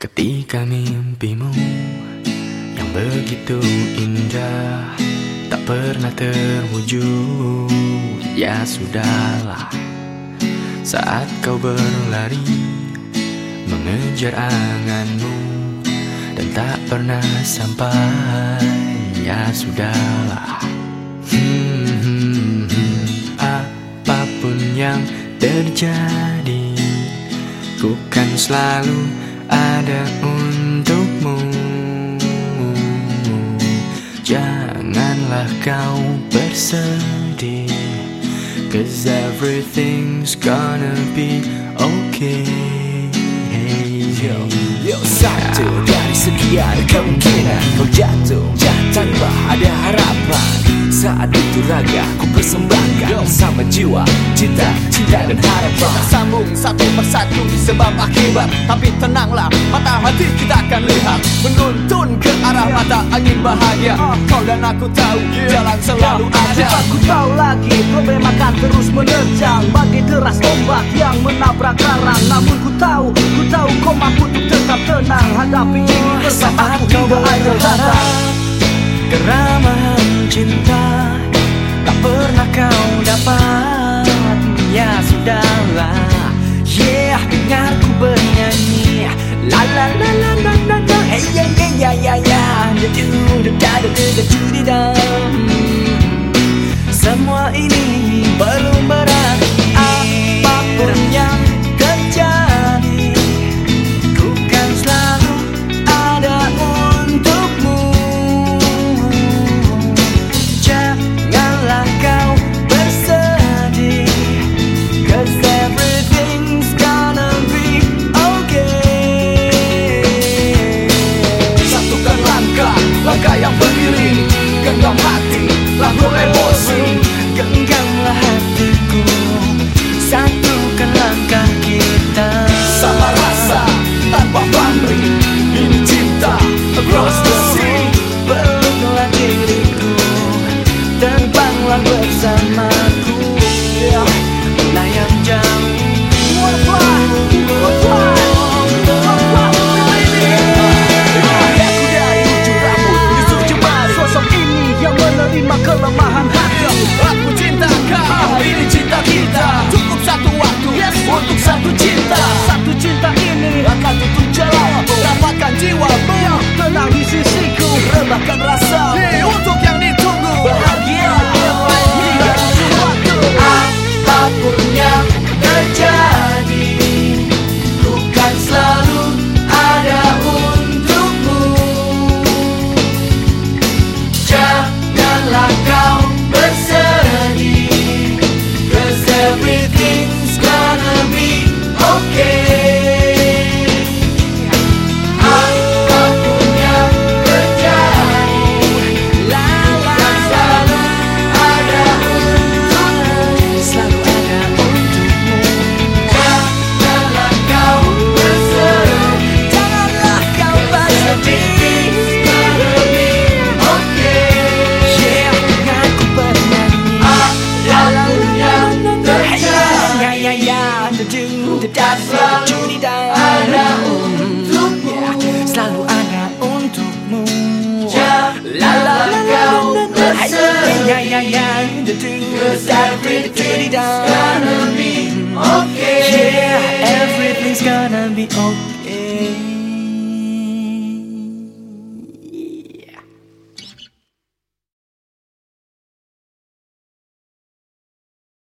Ketika mimpimu yang begitu indah tak pernah terwujud Ya sudahlah saat kau berlari mengejar anganmu dan tak pernah sampai Ya sudahlah hmm, hmm, hmm. Apa pun yang terjadi Ku kan selalu ada untukmu. Janganlah kau bersedih Cause everything's gonna be okay. Yo, yo satu dari sekian kemungkinan Kau jatuh tanpa ada harapan saat itu raga ku persembahkan Sama jiwa, cinta, cinta dan harapan. Kita sambung satu persatu sebab akibat. Tapi tenanglah, mata hati kita akan lihat. Menuntun ke arah mata angin bahagia. Kau dan aku tahu, jalan selalu ada. Aku tahu lagi, problem akan terus menerjang Bagi deras ombak yang menabrak karang Namun ku tahu, ku tahu kau mampu untuk tetap tenang. Hadapi ini bersamaku hingga akhir datang. Keramahan dapat Ya sudahlah. Yeah, dengar ku bernyanyi. La la la la la la Hey ya ya ya ya ya Da du da da da da da da ya Everything's gonna be okay. Yeah, everything's gonna be okay